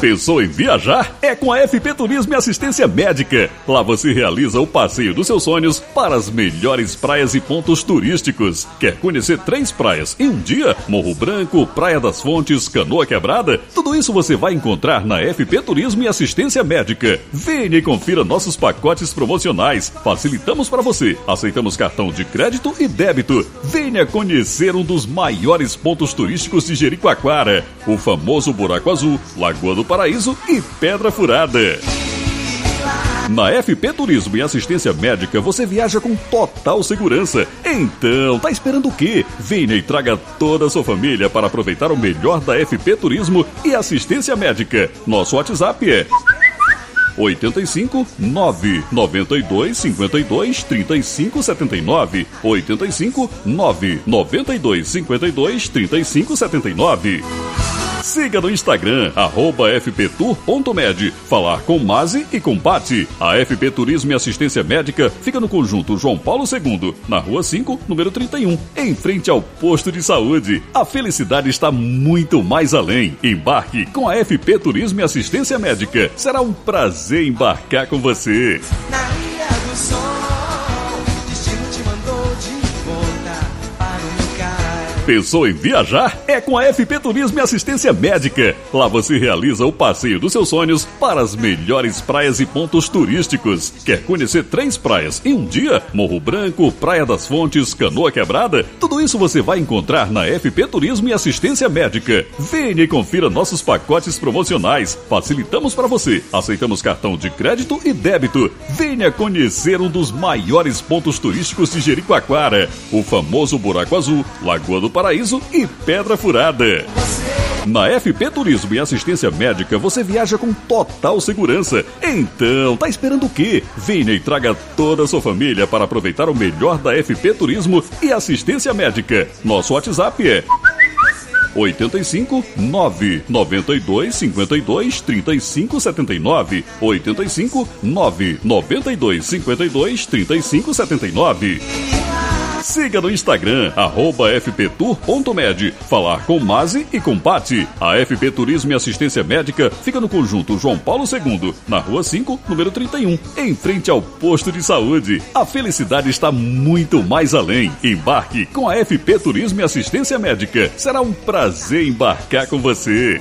Pensou em viajar? É com a FP Turismo e Assistência Médica. Lá você realiza o passeio dos seus sonhos para as melhores praias e pontos turísticos. Quer conhecer três praias em um dia? Morro Branco, Praia das Fontes, Canoa Quebrada? Tudo isso você vai encontrar na FP Turismo e Assistência Médica. Venha e confira nossos pacotes promocionais. Facilitamos para você. Aceitamos cartão de crédito e débito. Venha conhecer um dos maiores pontos turísticos de Jericoacoara, o famoso Buraco Azul, Lagoa do Paraíso e Pedra Furada. Na FP Turismo e Assistência Médica você viaja com total segurança. Então, tá esperando o quê? Venha e traga toda a sua família para aproveitar o melhor da FP Turismo e Assistência Médica. Nosso WhatsApp é 85 9 92 52 35 79 85 9 92 52 35 79 Siga no Instagram, fptour.med. Falar com Mazi e com Pati. A FP Turismo e Assistência Médica fica no conjunto João Paulo II, na rua 5, número 31, em frente ao posto de saúde. A felicidade está muito mais além. Embarque com a FP Turismo e Assistência Médica. Será um prazer embarcar com você. Na Ilha do Sol, Pensou em viajar? É com a FP Turismo e Assistência Médica. Lá você realiza o passeio dos seus sonhos para as melhores praias e pontos turísticos. Quer conhecer três praias em um dia? Morro Branco, Praia das Fontes, Canoa Quebrada? Tudo isso você vai encontrar na FP Turismo e Assistência Médica. Venha e confira nossos pacotes promocionais. Facilitamos para você. Aceitamos cartão de crédito e débito. Venha conhecer um dos maiores pontos turísticos de Jericoacoara, o famoso Buraco Azul, Lagoa do Paraíso e Pedra Furada. Na FP Turismo e Assistência Médica você viaja com total segurança. Então, tá esperando o quê? Venha e traga toda a sua família para aproveitar o melhor da FP Turismo e Assistência Médica. Nosso WhatsApp é 85 9 92 52 35 79 85 9 92 52 35 79 Siga no Instagram, arroba fptour.med. Falar com Mazi e com Pati. A FP Turismo e Assistência Médica fica no conjunto João Paulo II, na rua 5, número 31, em frente ao posto de saúde. A felicidade está muito mais além. Embarque com a FP Turismo e Assistência Médica. Será um prazer embarcar com você.